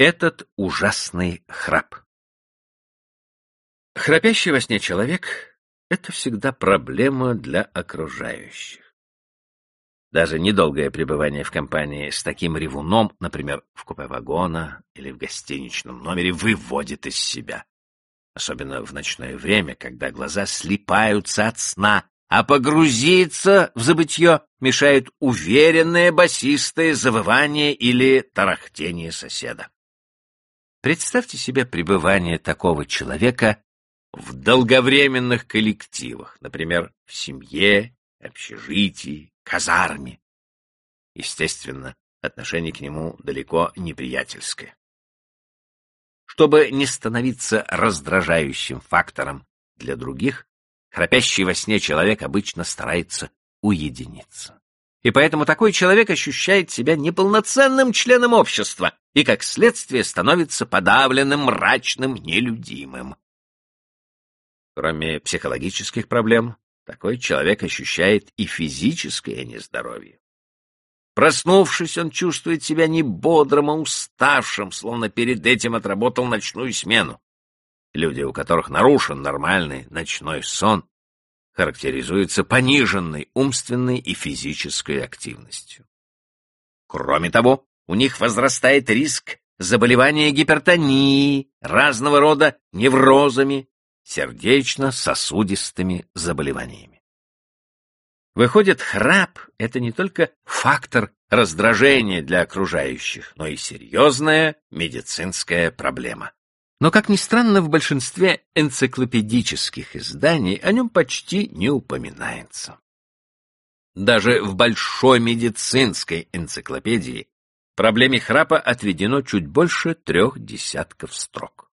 Этот ужасный храп. Храпящий во сне человек — это всегда проблема для окружающих. Даже недолгое пребывание в компании с таким ревуном, например, в купе вагона или в гостиничном номере, выводит из себя. Особенно в ночное время, когда глаза слипаются от сна, а погрузиться в забытье мешает уверенное басистое завывание или тарахтение соседа. Представьте себе пребывание такого человека в долговременных коллективах, например, в семье, общежитии, казарме. Естественно, отношение к нему далеко не приятельское. Чтобы не становиться раздражающим фактором для других, храпящий во сне человек обычно старается уединиться. И поэтому такой человек ощущает себя неполноценным членом общества и, как следствие, становится подавленным, мрачным, нелюдимым. Кроме психологических проблем, такой человек ощущает и физическое нездоровье. Проснувшись, он чувствует себя не бодрым, а уставшим, словно перед этим отработал ночную смену. Люди, у которых нарушен нормальный ночной сон, характеризуются пониженной умственной и физической активностью. Кроме того, у них возрастает риск заболевания гипертонией, разного рода неврозами, сердечно-сосудистыми заболеваниями. Выходит, храп — это не только фактор раздражения для окружающих, но и серьезная медицинская проблема. Но, как ни странно, в большинстве энциклопедических изданий о нем почти не упоминается. Даже в большой медицинской энциклопедии проблеме храпа отведено чуть больше трех десятков строк.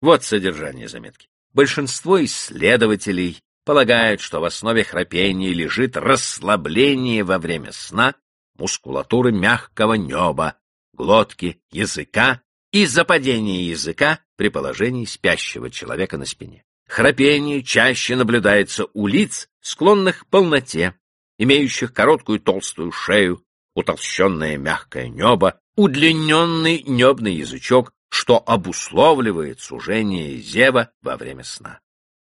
Вот содержание заметки. Большинство исследователей полагают, что в основе храпения лежит расслабление во время сна мускулатуры мягкого неба, глотки, языка и западение языка при положении спящего человека на спине. Храпение чаще наблюдается у лиц, склонных к полноте, имеющих короткую толстую шею, утолщенное мягкое небо, удлиненный небный язычок, что обусловливает сужение зева во время сна.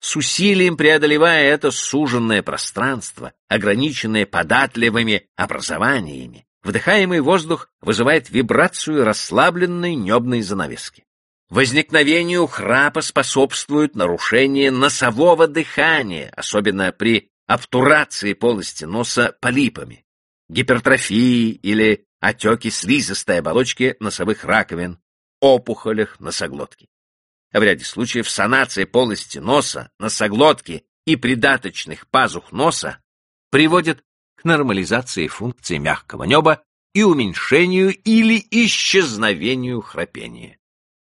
С усилием преодолевая это суженное пространство, ограниченное податливыми образованиями, Вдыхаемый воздух вызывает вибрацию расслабленной небной занавески. Возникновению храпа способствует нарушение носового дыхания, особенно при обтурации полости носа полипами, гипертрофии или отеке слизистой оболочки носовых раковин, опухолях носоглотки. В ряде случаев санация полости носа, носоглотки и придаточных пазух носа приводит к нормализации функции мягкого неба и уменьшению или исчезновению храпения.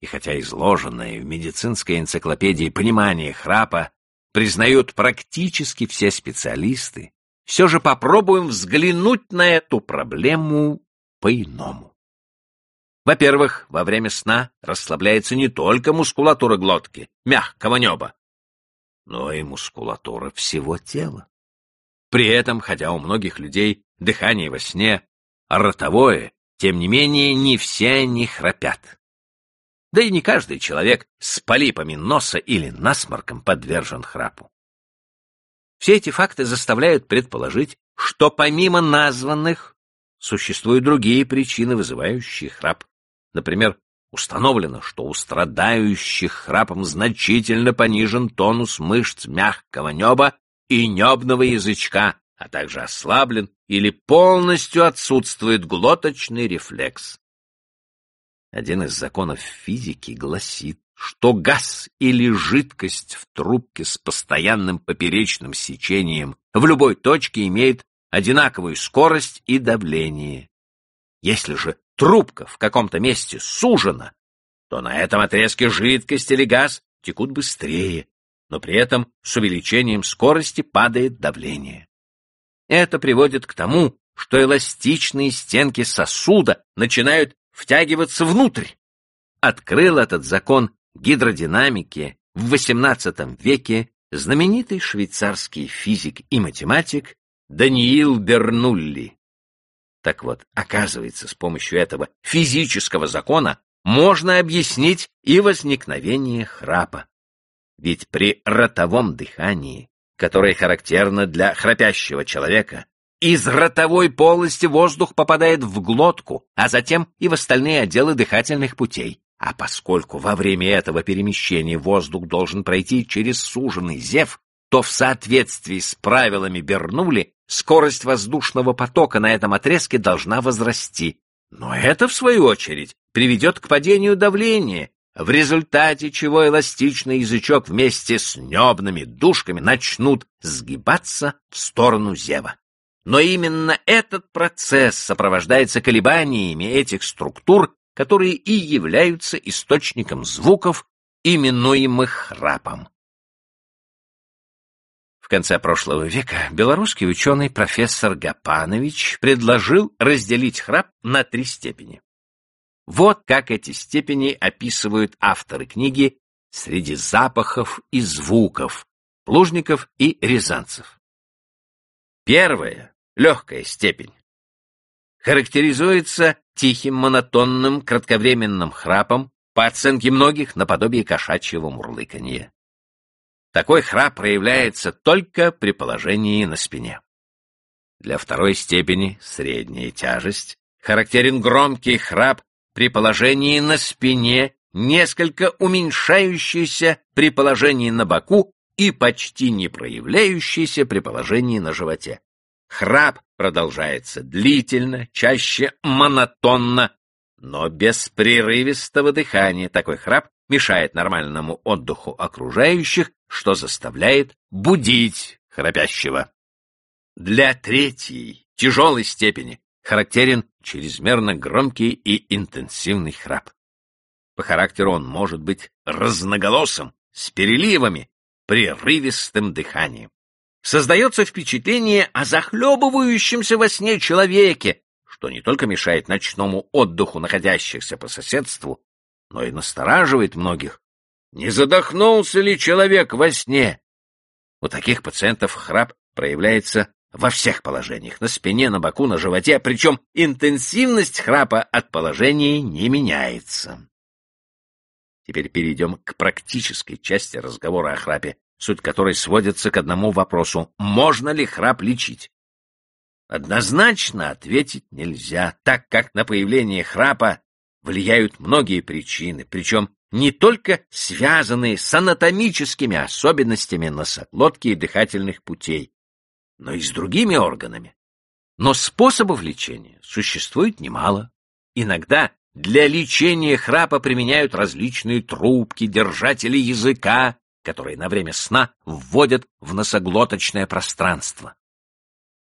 И хотя изложенное в медицинской энциклопедии понимание храпа признают практически все специалисты, все же попробуем взглянуть на эту проблему по-иному. Во-первых, во время сна расслабляется не только мускулатура глотки, мягкого неба, но и мускулатура всего тела. При этом, хотя у многих людей дыхание во сне ротовое, тем не менее не все они храпят. Да и не каждый человек с полипами носа или насморком подвержен храпу. Все эти факты заставляют предположить, что помимо названных существуют другие причины, вызывающие храп. Например, установлено, что у страдающих храпом значительно понижен тонус мышц мягкого неба и небного язычка, а также ослаблен или полностью отсутствует глоточный рефлекс. Один из законов физики гласит, что газ или жидкость в трубке с постоянным поперечным сечением в любой точке имеет одинаковую скорость и давление. Если же трубка в каком-то месте сужена, то на этом отрезке жидкость или газ текут быстрее, но при этом с увеличением скорости падает давление. Это приводит к тому, что эластичные стенки сосуда начинают втягиваться внутрь. Открыл этот закон гидродинамики в XVIII веке знаменитый швейцарский физик и математик Даниил Бернулли. Так вот, оказывается, с помощью этого физического закона можно объяснить и возникновение храпа. Ведь при ротовом дыхании, которое характерно для храпящего человека, из ротовой полости воздух попадает в глотку, а затем и в остальные отделы дыхательных путей. А поскольку во время этого перемещения воздух должен пройти через суженный зев, то в соответствии с правилами Бернули скорость воздушного потока на этом отрезке должна возрасти. Но это, в свою очередь, приведет к падению давления, в результате чего эластичный язычок вместе с небными дужками начнут сгибаться в сторону зева. Но именно этот процесс сопровождается колебаниями этих структур, которые и являются источником звуков, именуемых храпом. В конце прошлого века белорусский ученый профессор Гапанович предложил разделить храп на три степени. Вот как эти степени описывают авторы книги «Среди запахов и звуков» Плужников и Рязанцев. Первая, легкая степень, характеризуется тихим, монотонным, кратковременным храпом, по оценке многих, наподобие кошачьего мурлыканья. Такой храп проявляется только при положении на спине. Для второй степени, средняя тяжесть, характерен громкий храп при положении на спине, несколько уменьшающийся при положении на боку и почти не проявляющийся при положении на животе. Храп продолжается длительно, чаще монотонно, но без прерывистого дыхания. Такой храп мешает нормальному отдыху окружающих, что заставляет будить храпящего. Для третьей, тяжелой степени, характерен чрезмерно громкий и интенсивный храп. По характеру он может быть разноголосым, с переливами, прерывистым дыханием. Создается впечатление о захлебывающемся во сне человеке, что не только мешает ночному отдыху находящихся по соседству, но и настораживает многих. Не задохнулся ли человек во сне? У таких пациентов храп проявляется во всех положениях, на спине, на боку, на животе, причем интенсивность храпа от положения не меняется. Теперь перейдем к практической части разговора о храпе суть которой сводится к одному вопросу — можно ли храп лечить? Однозначно ответить нельзя, так как на появление храпа влияют многие причины, причем не только связанные с анатомическими особенностями носоглотки и дыхательных путей, но и с другими органами. Но способов лечения существует немало. Иногда для лечения храпа применяют различные трубки, держатели языка, которые на время сна вводят в носоглоточное пространство.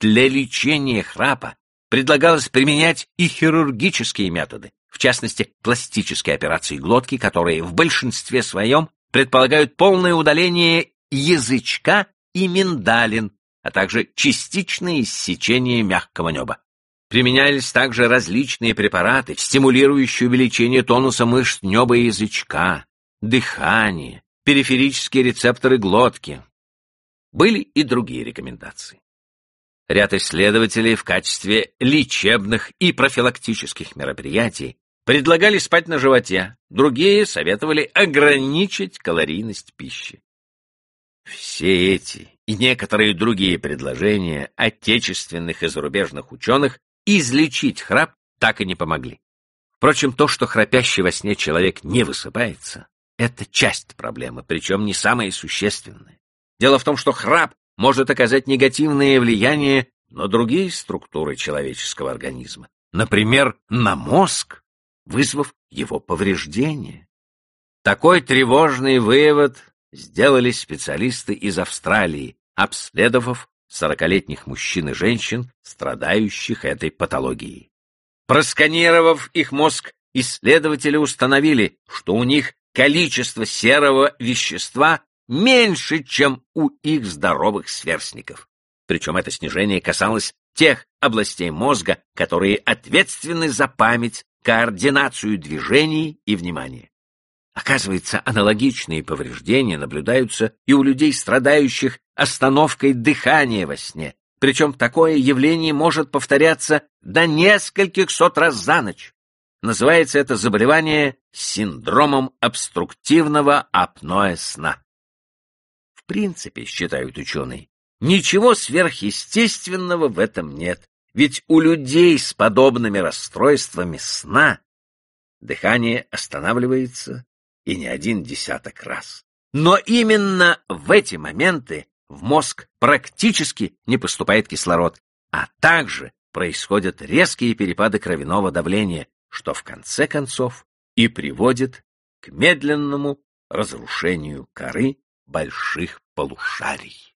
Для лечения храпа предлагалось применять и хирургические методы, в частности, пластические операции глотки, которые в большинстве своем предполагают полное удаление язычка и миндалин, а также частичное иссечение мягкого неба. Применялись также различные препараты, стимулирующие увеличение тонуса мышц неба и язычка, дыхания, периферические рецепторы глотки. Были и другие рекомендации. Ряд исследователей в качестве лечебных и профилактических мероприятий предлагали спать на животе, другие советовали ограничить калорийность пищи. Все эти и некоторые другие предложения отечественных и зарубежных ученых излечить храп так и не помогли. Впрочем, то, что храпящий во сне человек не высыпается, это часть проблемы, причем не самая существенная. Дело в том, что храп может оказать негативное влияние на другие структуры человеческого организма, например, на мозг, вызвав его повреждение. Такой тревожный вывод сделали специалисты из Австралии, обследовав сорокалетних мужчин и женщин, страдающих этой патологией. Просканировав их мозг, исследователи установили, что у них количество серого вещества меньше, чем у их здоровых сверстников. Причем это снижение касалось тех областей мозга, которые ответственны за память, координацию движений и внимания. Оказывается, аналогичные повреждения наблюдаются и у людей, страдающих остановкой дыхания во сне, Причем такое явление может повторяться до нескольких сот раз за ночь. Называется это заболевание синдромом обструктивного апноэ сна. В принципе, считают ученые, ничего сверхъестественного в этом нет, ведь у людей с подобными расстройствами сна дыхание останавливается и не один десяток раз. Но именно в эти моменты в мозг практически не поступает кислород, а также происходят резкие перепады кровяного давления, что в конце концов и приводит к медленному разрушению коры больших полушарий.